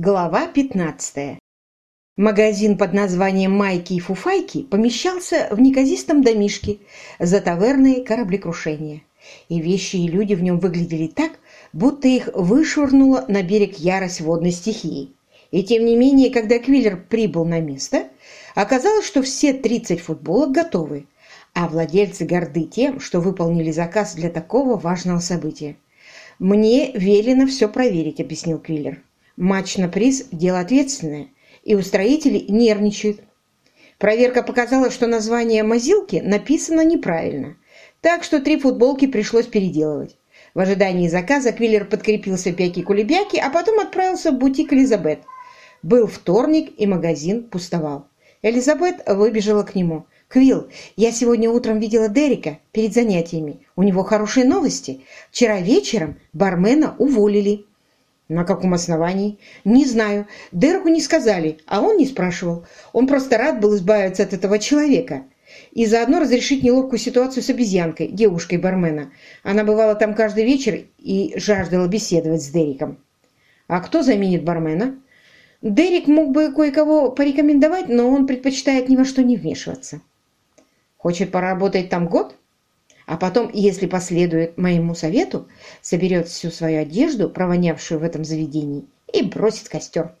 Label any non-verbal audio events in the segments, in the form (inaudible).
Глава 15. Магазин под названием «Майки и фуфайки» помещался в неказистом домишке за таверной кораблекрушения. И вещи и люди в нем выглядели так, будто их вышвырнула на берег ярость водной стихии. И тем не менее, когда Квиллер прибыл на место, оказалось, что все 30 футболок готовы, а владельцы горды тем, что выполнили заказ для такого важного события. «Мне велено все проверить», — объяснил Квиллер. Матч на приз – дело ответственное, и устроители нервничают. Проверка показала, что название «Мазилки» написано неправильно, так что три футболки пришлось переделывать. В ожидании заказа Квиллер подкрепился пяки-кулебяки, а потом отправился в бутик Элизабет. Был вторник, и магазин пустовал. Элизабет выбежала к нему. «Квилл, я сегодня утром видела Дерека перед занятиями. У него хорошие новости. Вчера вечером бармена уволили». На каком основании? Не знаю. Дереку не сказали, а он не спрашивал. Он просто рад был избавиться от этого человека. И заодно разрешить неловкую ситуацию с обезьянкой, девушкой бармена. Она бывала там каждый вечер и жаждала беседовать с Дериком. А кто заменит бармена? Дерек мог бы кое-кого порекомендовать, но он предпочитает ни во что не вмешиваться. Хочет поработать там год? А потом, если последует моему совету, соберет всю свою одежду, провонявшую в этом заведении, и бросит костер.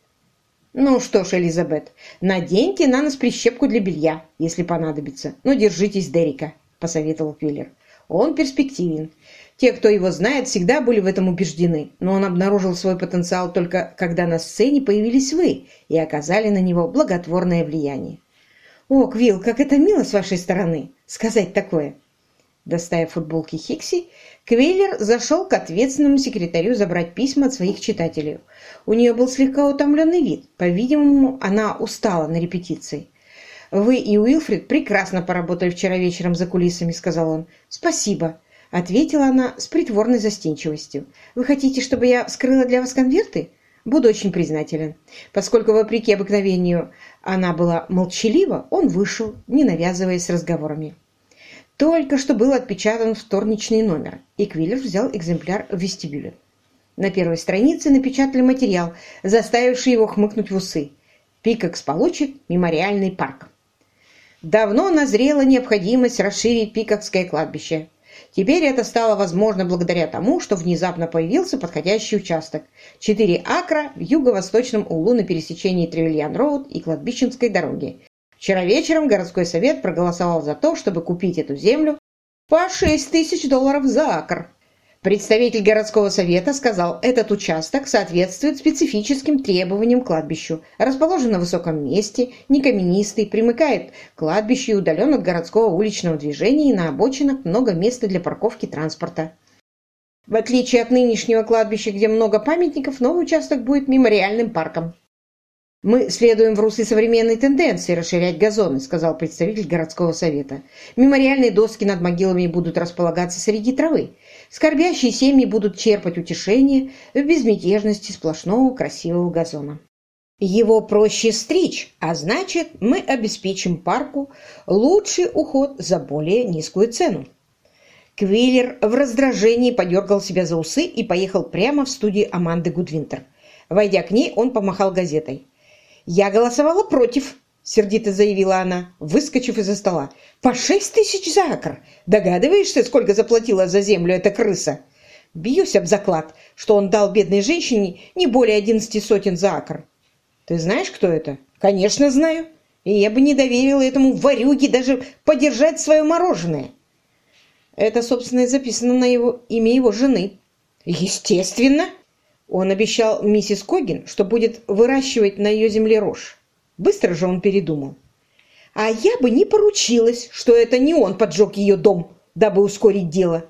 «Ну что ж, Элизабет, наденьте на нас прищепку для белья, если понадобится. Ну, держитесь Дерека», — посоветовал Квиллер. «Он перспективен. Те, кто его знает, всегда были в этом убеждены, но он обнаружил свой потенциал только когда на сцене появились вы и оказали на него благотворное влияние». «О, Квилл, как это мило с вашей стороны сказать такое!» Достая футболки Хикси, Квейлер зашел к ответственному секретарю забрать письма от своих читателей. У нее был слегка утомленный вид. По-видимому, она устала на репетиции. «Вы и Уилфрид прекрасно поработали вчера вечером за кулисами», — сказал он. «Спасибо», — ответила она с притворной застенчивостью. «Вы хотите, чтобы я вскрыла для вас конверты?» Буду очень признателен. Поскольку, вопреки обыкновению, она была молчалива, он вышел, не навязываясь разговорами. Только что был отпечатан вторничный номер, и Квиллер взял экземпляр в вестибюле. На первой странице напечатали материал, заставивший его хмыкнуть в усы. Пикакс получит мемориальный парк. Давно назрела необходимость расширить Пикакское кладбище. Теперь это стало возможно благодаря тому, что внезапно появился подходящий участок. Четыре акра в юго-восточном углу на пересечении Тревельян-Роуд и Кладбищенской дороги, Вчера вечером городской совет проголосовал за то, чтобы купить эту землю по 6 тысяч долларов за акр. Представитель городского совета сказал, этот участок соответствует специфическим требованиям к кладбищу, расположен на высоком месте, не каменистый, примыкает к кладбищу и удален от городского уличного движения и на обочинах много места для парковки транспорта. В отличие от нынешнего кладбища, где много памятников, новый участок будет мемориальным парком. «Мы следуем в русле современной тенденции расширять газоны», сказал представитель городского совета. «Мемориальные доски над могилами будут располагаться среди травы. Скорбящие семьи будут черпать утешение в безмятежности сплошного красивого газона». Его проще стричь, а значит, мы обеспечим парку лучший уход за более низкую цену. Квиллер в раздражении подергал себя за усы и поехал прямо в студию Аманды Гудвинтер. Войдя к ней, он помахал газетой. «Я голосовала против», — сердито заявила она, выскочив из-за стола. «По шесть тысяч за акр! Догадываешься, сколько заплатила за землю эта крыса?» Бьюсь об заклад, что он дал бедной женщине не более одиннадцати сотен за акр. Ты знаешь, кто это? Конечно, знаю. И я бы не доверила этому варюге даже подержать свое мороженое. Это, собственно, записано на его имя его жены. Естественно. Он обещал миссис Когин, что будет выращивать на ее земле рожь. Быстро же он передумал. А я бы не поручилась, что это не он поджег ее дом, дабы ускорить дело.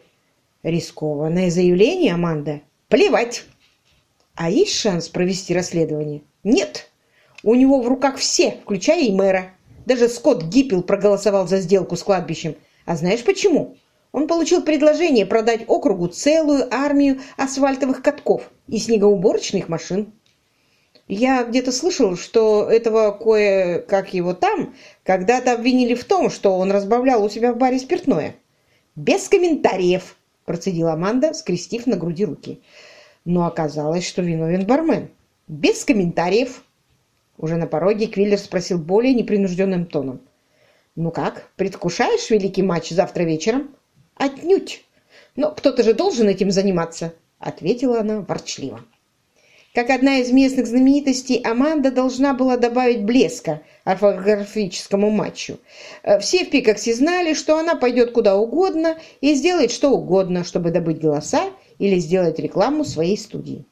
Рискованное заявление, Аманда. Плевать. А есть шанс провести расследование? Нет. У него в руках все, включая и мэра. Даже Скотт Гиппел проголосовал за сделку с кладбищем. А знаешь почему? Он получил предложение продать округу целую армию асфальтовых катков и снегоуборочных машин. Я где-то слышал, что этого кое, как его там, когда-то обвинили в том, что он разбавлял у себя в баре спиртное. «Без комментариев», – процедила Аманда, скрестив на груди руки. Но оказалось, что виновен бармен. Без комментариев. Уже на пороге Квиллер спросил более непринужденным тоном. «Ну как, предвкушаешь великий матч завтра вечером?» «Отнюдь! Но кто-то же должен этим заниматься!» — ответила она ворчливо. Как одна из местных знаменитостей, Аманда должна была добавить блеска орфографическому матчу. Э, все в Пикаксе знали, что она пойдет куда угодно и сделает что угодно, чтобы добыть голоса или сделать рекламу своей студии.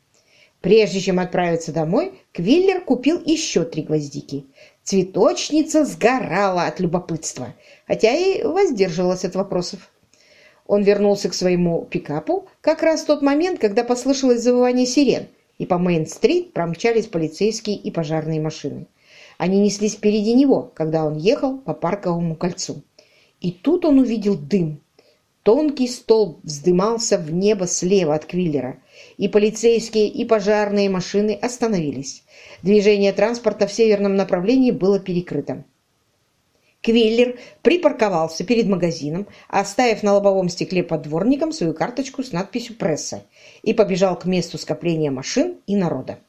Прежде чем отправиться домой, Квиллер купил еще три гвоздики. Цветочница сгорала от любопытства, хотя и воздерживалась от вопросов. Он вернулся к своему пикапу как раз в тот момент, когда послышалось завывание сирен, и по Мейн-стрит промчались полицейские и пожарные машины. Они неслись впереди него, когда он ехал по парковому кольцу. И тут он увидел дым. Тонкий столб вздымался в небо слева от Квиллера, и полицейские и пожарные машины остановились. Движение транспорта в северном направлении было перекрыто. Квиллер припарковался перед магазином, оставив на лобовом стекле под дворником свою карточку с надписью «Пресса» и побежал к месту скопления машин и народа.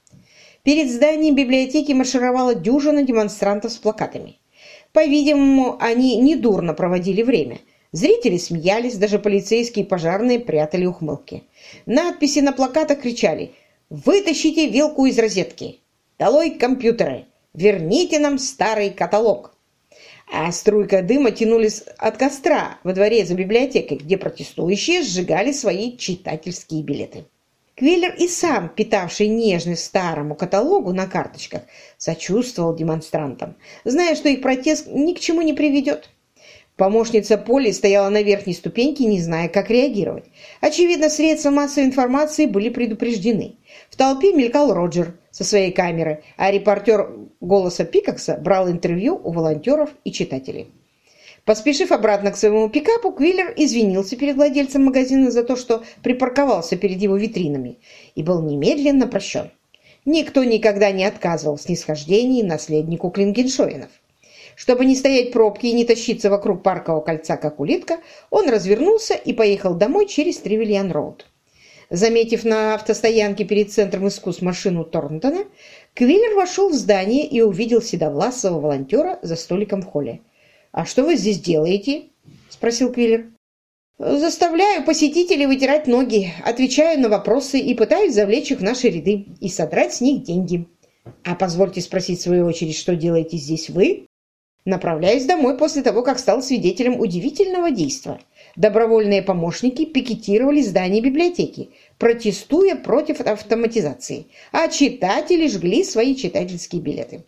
Перед зданием библиотеки маршировала дюжина демонстрантов с плакатами. По-видимому, они недурно проводили время. Зрители смеялись, даже полицейские и пожарные прятали ухмылки. Надписи на плакатах кричали «Вытащите вилку из розетки! Долой компьютеры! Верните нам старый каталог!» А струйка дыма тянулись от костра во дворе за библиотекой, где протестующие сжигали свои читательские билеты. Квиллер и сам, питавший нежность старому каталогу на карточках, сочувствовал демонстрантам, зная, что их протест ни к чему не приведет. Помощница Поли стояла на верхней ступеньке, не зная, как реагировать. Очевидно, средства массовой информации были предупреждены. В толпе мелькал Роджер со своей камеры, а репортер «Голоса Пикакса» брал интервью у волонтеров и читателей. Поспешив обратно к своему пикапу, Квиллер извинился перед владельцем магазина за то, что припарковался перед его витринами, и был немедленно прощен. Никто никогда не отказывал в снисхождении наследнику Клингеншоинов. Чтобы не стоять в пробке и не тащиться вокруг паркового кольца, как улитка, он развернулся и поехал домой через Тревельян-Роуд. Заметив на автостоянке перед Центром искусств машину Торнтона, Квиллер вошел в здание и увидел седовласого волонтера за столиком в холле. «А что вы здесь делаете?» – спросил Квиллер. «Заставляю посетителей вытирать ноги, отвечаю на вопросы и пытаюсь завлечь их в наши ряды и содрать с них деньги. А позвольте спросить в свою очередь, что делаете здесь вы?» «Направляюсь домой после того, как стал свидетелем удивительного действия. Добровольные помощники пикетировали здание библиотеки, протестуя против автоматизации, а читатели жгли свои читательские билеты.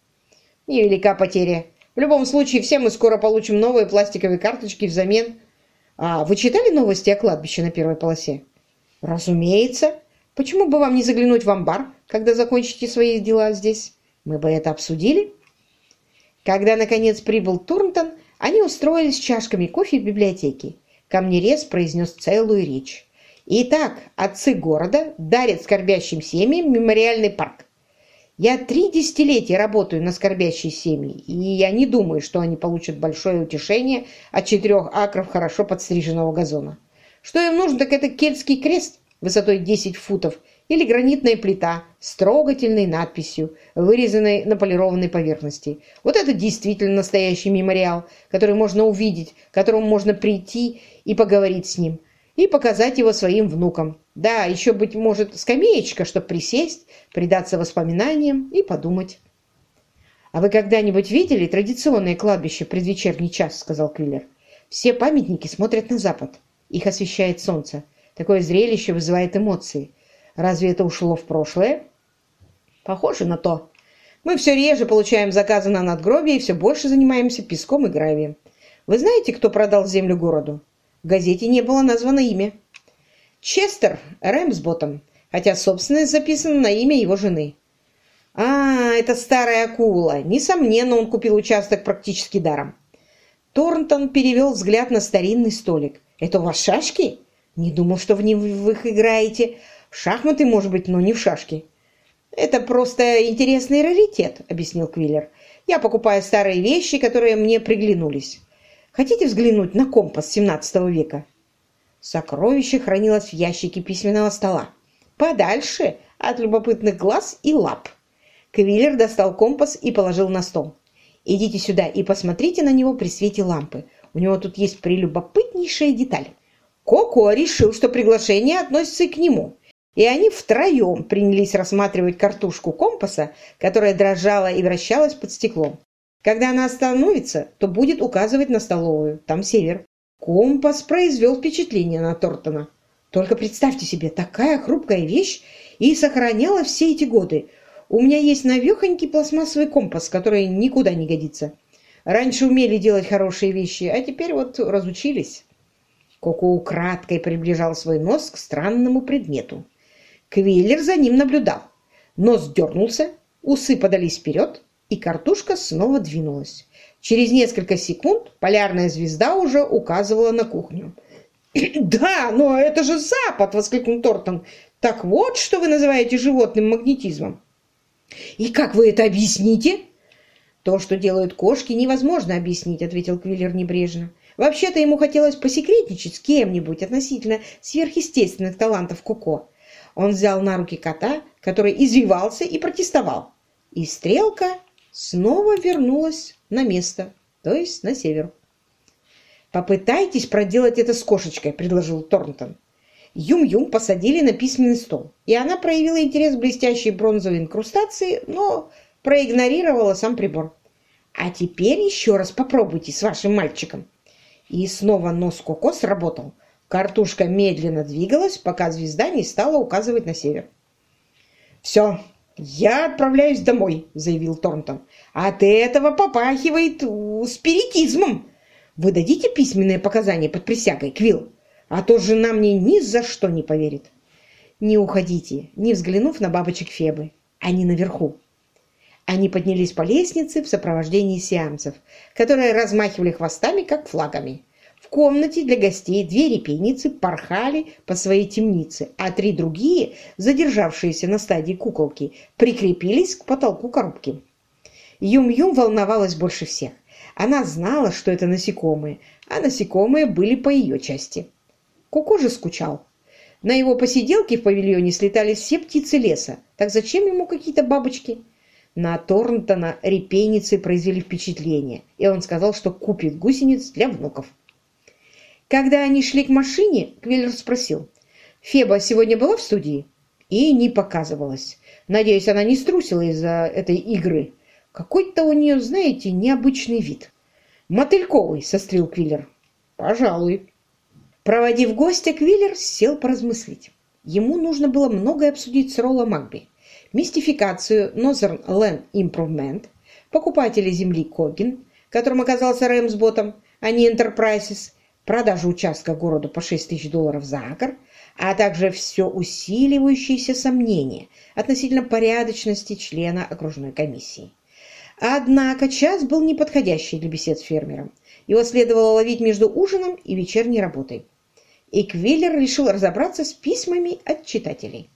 Невелика потеря. В любом случае, все мы скоро получим новые пластиковые карточки взамен. А вы читали новости о кладбище на первой полосе? Разумеется. Почему бы вам не заглянуть в амбар, когда закончите свои дела здесь? Мы бы это обсудили. Когда, наконец, прибыл Турнтон, они устроились с чашками кофе в библиотеке. Камнерез произнес целую речь. Итак, отцы города дарят скорбящим семьям мемориальный парк. Я три десятилетия работаю на скорбящие семьи, и я не думаю, что они получат большое утешение от четырех акров хорошо подстриженного газона. Что им нужно, так это кельтский крест высотой 10 футов или гранитная плита с трогательной надписью, вырезанной на полированной поверхности. Вот это действительно настоящий мемориал, который можно увидеть, к которому можно прийти и поговорить с ним, и показать его своим внукам. Да, еще, быть может, скамеечка, чтобы присесть, предаться воспоминаниям и подумать. «А вы когда-нибудь видели традиционное кладбище предвечерний час?» — сказал Квиллер. «Все памятники смотрят на запад. Их освещает солнце. Такое зрелище вызывает эмоции. Разве это ушло в прошлое? Похоже на то. Мы все реже получаем заказы на надгробие и все больше занимаемся песком и гравием. Вы знаете, кто продал землю городу? В газете не было названо имя. Честер Рэмсботом, хотя собственность записана на имя его жены. А, это старая акула. Несомненно, он купил участок практически даром. Торнтон перевел взгляд на старинный столик. «Это у вас шашки? Не думал, что в них играете. В шахматы, может быть, но не в шашки. Это просто интересный раритет, объяснил Квиллер. Я покупаю старые вещи, которые мне приглянулись. Хотите взглянуть на компас 17 века? Сокровище хранилось в ящике письменного стола. Подальше от любопытных глаз и лап. Квиллер достал компас и положил на стол. «Идите сюда и посмотрите на него при свете лампы. У него тут есть прелюбопытнейшая деталь. Коко решил, что приглашение относится и к нему. И они втроем принялись рассматривать картушку компаса, которая дрожала и вращалась под стеклом. Когда она остановится, то будет указывать на столовую. Там север. Компас произвел впечатление на Тортона. Только представьте себе, такая хрупкая вещь и сохраняла все эти годы. У меня есть навехонький пластмассовый компас, который никуда не годится. Раньше умели делать хорошие вещи, а теперь вот разучились. Коко украдкой приближал свой нос к странному предмету. Квиллер за ним наблюдал. Нос дернулся, усы подались вперед, и картушка снова двинулась. Через несколько секунд полярная звезда уже указывала на кухню. (clears throat) «Да, но это же Запад!» — воскликнул Тортон. «Так вот, что вы называете животным магнетизмом!» «И как вы это объясните?» «То, что делают кошки, невозможно объяснить», — ответил Квиллер небрежно. «Вообще-то ему хотелось посекретничать с кем-нибудь относительно сверхъестественных талантов Коко. Он взял на руки кота, который извивался и протестовал. И стрелка снова вернулась на место, то есть на север. «Попытайтесь проделать это с кошечкой», — предложил Торнтон. Юм-Юм посадили на письменный стол, и она проявила интерес к блестящей бронзовой инкрустации, но проигнорировала сам прибор. А теперь еще раз попробуйте с вашим мальчиком. И снова нос Коко сработал. Картушка медленно двигалась, пока звезда не стала указывать на север. «Все, я отправляюсь домой», — заявил Торнтон. «От этого попахивает спиритизмом. Вы дадите письменные показания под присягой, Квилл? А то жена мне ни за что не поверит». «Не уходите, не взглянув на бабочек Фебы. Они наверху». Они поднялись по лестнице в сопровождении сиамцев, которые размахивали хвостами, как флагами. Комнате для гостей две репейницы порхали по своей темнице, а три другие, задержавшиеся на стадии куколки, прикрепились к потолку коробки. Юм-Юм волновалась больше всех. Она знала, что это насекомые, а насекомые были по ее части. Коко же скучал. На его посиделке в павильоне слетали все птицы леса. Так зачем ему какие-то бабочки? На Торнтона репейницы произвели впечатление, и он сказал, что купит гусениц для внуков. Когда они шли к машине, Квиллер спросил, «Феба сегодня была в студии?» И не показывалась. Надеюсь, она не струсила из-за этой игры. Какой-то у нее, знаете, необычный вид. «Мотыльковый», — сострил Квиллер. «Пожалуй». Проводив гостя, Квиллер сел поразмыслить. Ему нужно было многое обсудить с Ролло Макби мистификацию Northern Land Improvement, покупателя земли Когин, которым оказался Рэмсботом, а не Enterprises, продажу участка городу по 6 тысяч долларов за акр, а также все усиливающиеся сомнения относительно порядочности члена окружной комиссии. Однако час был неподходящий для бесед с фермером. Его следовало ловить между ужином и вечерней работой. И Квиллер решил разобраться с письмами от читателей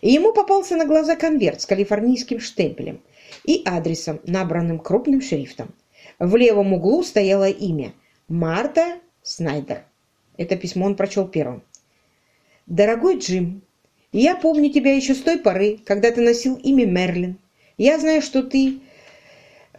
и ему попался на глаза конверт с калифорнийским штемпелем и адресом, набранным крупным шрифтом. В левом углу стояло имя Марта Снайдер. Это письмо он прочел первым. «Дорогой Джим, я помню тебя еще с той поры, когда ты носил имя Мерлин. Я знаю, что ты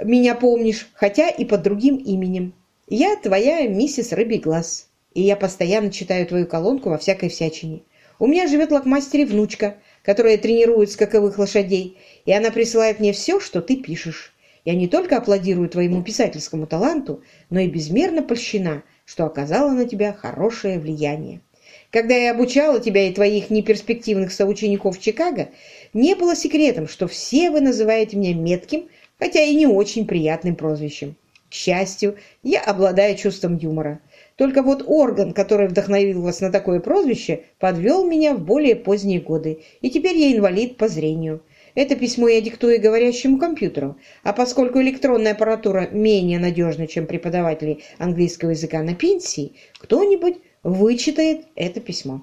меня помнишь, хотя и под другим именем. Я твоя миссис Рыбий Глаз, и я постоянно читаю твою колонку во всякой всячине. У меня живет лакмастере внучка, которая тренирует скаковых лошадей, и она присылает мне все, что ты пишешь. Я не только аплодирую твоему писательскому таланту, но и безмерно польщена, что оказала на тебя хорошее влияние. Когда я обучала тебя и твоих неперспективных соучеников в Чикаго, не было секретом, что все вы называете меня метким, хотя и не очень приятным прозвищем. К счастью, я обладаю чувством юмора. Только вот орган, который вдохновил вас на такое прозвище, подвел меня в более поздние годы, и теперь я инвалид по зрению. Это письмо я диктую говорящему компьютеру, а поскольку электронная аппаратура менее надежна, чем преподаватели английского языка на пенсии, кто-нибудь вычитает это письмо.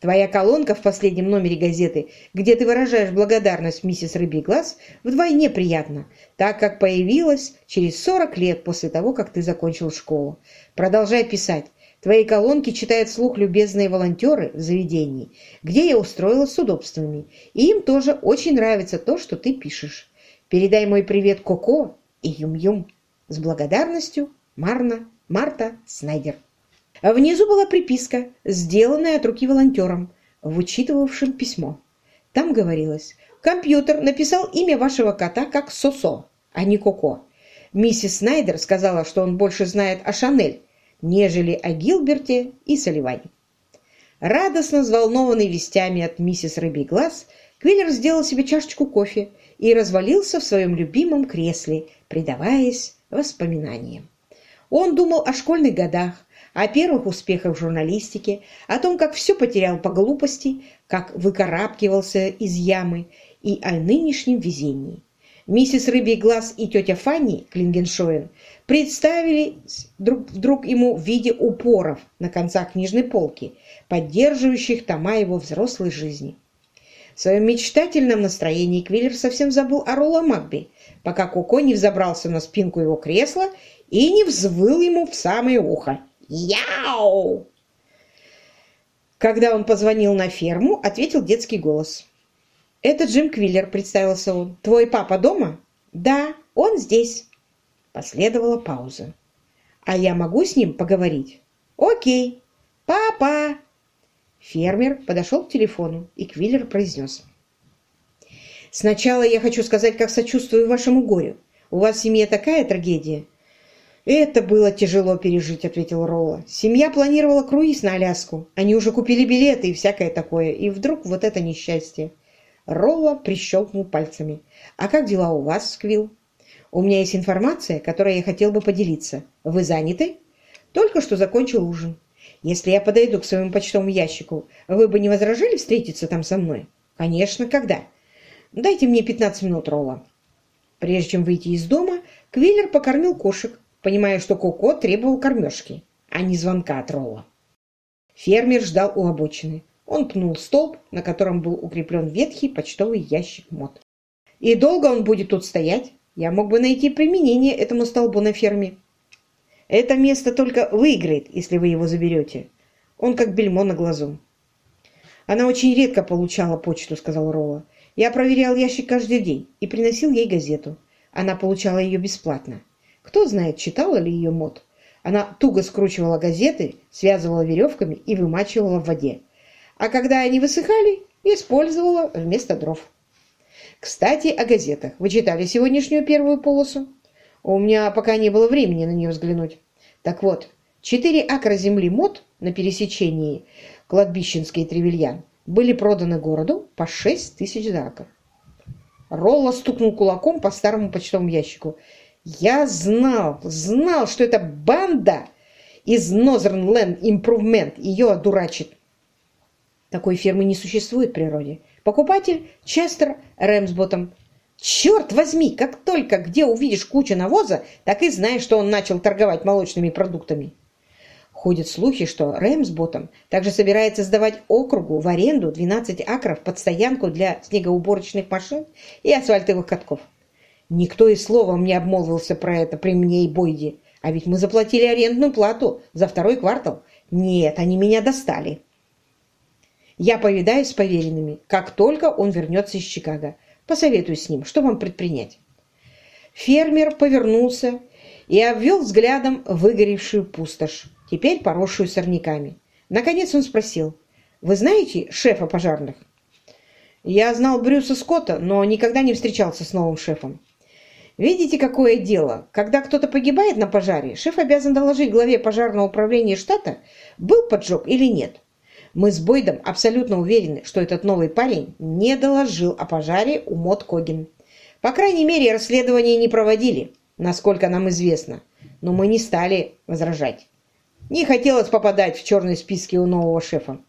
Твоя колонка в последнем номере газеты, где ты выражаешь благодарность миссис Рыбий Глаз, вдвойне приятна, так как появилась через 40 лет после того, как ты закончил школу. Продолжай писать. Твои колонки читают слух любезные волонтеры в заведении, где я устроилась с удобствами, и им тоже очень нравится то, что ты пишешь. Передай мой привет Коко и Юм-Юм. С благодарностью, Марна, Марта Снайдер. Внизу была приписка, сделанная от руки волонтером, вычитывавшим письмо. Там говорилось, компьютер написал имя вашего кота как Сосо, а не Коко. Миссис Снайдер сказала, что он больше знает о Шанель, нежели о Гилберте и Соливане. Радостно взволнованный вестями от миссис Рыбий Глаз, Квиллер сделал себе чашечку кофе и развалился в своем любимом кресле, предаваясь воспоминаниям. Он думал о школьных годах, о первых успехах в журналистике, о том, как все потерял по глупости, как выкарабкивался из ямы, и о нынешнем везении. Миссис Рыбий Глаз и тетя Фанни Клингеншоен представили друг, вдруг ему в виде упоров на концах книжной полки, поддерживающих тома его взрослой жизни. В своем мечтательном настроении Квиллер совсем забыл о Ролла Макби, пока Коко не взобрался на спинку его кресла и не взвыл ему в самое ухо. «Яу!» Когда он позвонил на ферму, ответил детский голос. «Это Джим Квиллер», — представился он. «Твой папа дома?» «Да, он здесь». Последовала пауза. «А я могу с ним поговорить?» «Окей. Папа!» Фермер подошел к телефону, и Квиллер произнес. «Сначала я хочу сказать, как сочувствую вашему горю. У вас в семье такая трагедия?» «Это было тяжело пережить», — ответил Ролла. «Семья планировала круиз на Аляску. Они уже купили билеты и всякое такое. И вдруг вот это несчастье. Ролла прищелкнул пальцами. «А как дела у вас, Сквилл? У меня есть информация, которой я хотел бы поделиться. Вы заняты?» «Только что закончил ужин. Если я подойду к своему почтовому ящику, вы бы не возражали встретиться там со мной?» «Конечно. Когда?» «Дайте мне 15 минут, Ролла». Прежде чем выйти из дома, Квиллер покормил кошек, понимая, что Коко требовал кормежки, а не звонка от Ролла. Фермер ждал у обочины. Он пнул столб, на котором был укреплен ветхий почтовый ящик мод. «И долго он будет тут стоять? Я мог бы найти применение этому столбу на ферме. Это место только выиграет, если вы его заберете. Он как бельмо на глазу». «Она очень редко получала почту», — сказал Ролла. «Я проверял ящик каждый день и приносил ей газету. Она получала ее бесплатно. Кто знает, читала ли ее мод. Она туго скручивала газеты, связывала веревками и вымачивала в воде а когда они высыхали, использовала вместо дров. Кстати, о газетах. Вы читали сегодняшнюю первую полосу? У меня пока не было времени на нее взглянуть. Так вот, четыре акра земли мод на пересечении кладбищенский и Тревельян были проданы городу по шесть тысяч драков. Ролла стукнул кулаком по старому почтовому ящику. «Я знал, знал, что эта банда из Northern Land Improvement ее одурачит. Такой фермы не существует в природе. Покупатель – Честер Рэмсботом. Черт возьми, как только где увидишь кучу навоза, так и знаешь, что он начал торговать молочными продуктами. Ходят слухи, что Рэмсботом также собирается сдавать округу в аренду 12 акров под стоянку для снегоуборочных машин и асфальтовых катков. Никто и словом не обмолвился про это при мне и Бойде. А ведь мы заплатили арендную плату за второй квартал. Нет, они меня достали. Я повидаюсь с поверенными, как только он вернется из Чикаго. Посоветуюсь с ним, что вам предпринять. Фермер повернулся и обвел взглядом выгоревшую пустошь, теперь поросшую сорняками. Наконец он спросил, «Вы знаете шефа пожарных?» «Я знал Брюса Скотта, но никогда не встречался с новым шефом. Видите, какое дело? Когда кто-то погибает на пожаре, шеф обязан доложить главе пожарного управления штата, был поджог или нет. Мы с Бойдом абсолютно уверены, что этот новый парень не доложил о пожаре у Мот Когин. По крайней мере, расследование не проводили, насколько нам известно, но мы не стали возражать. Не хотелось попадать в черные списки у нового шефа.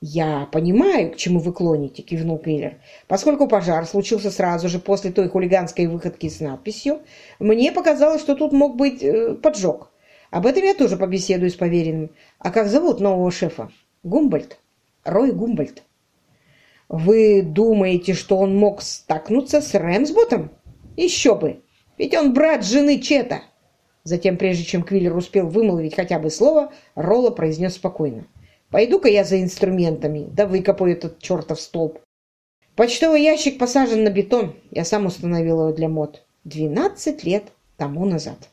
«Я понимаю, к чему вы клоните», — кивнул Квиллер. «Поскольку пожар случился сразу же после той хулиганской выходки с надписью, мне показалось, что тут мог быть э, поджог. Об этом я тоже побеседую с поверенным. А как зовут нового шефа?» Гумбольд. Рой Гумбольд. Вы думаете, что он мог стакнуться с Рэмсботом? Еще бы! Ведь он брат жены Чета. Затем, прежде чем Квиллер успел вымолвить хотя бы слово, Ролла произнес спокойно. «Пойду-ка я за инструментами, да выкопаю этот чертов столб. Почтовый ящик посажен на бетон, я сам установил его для мод. Двенадцать лет тому назад».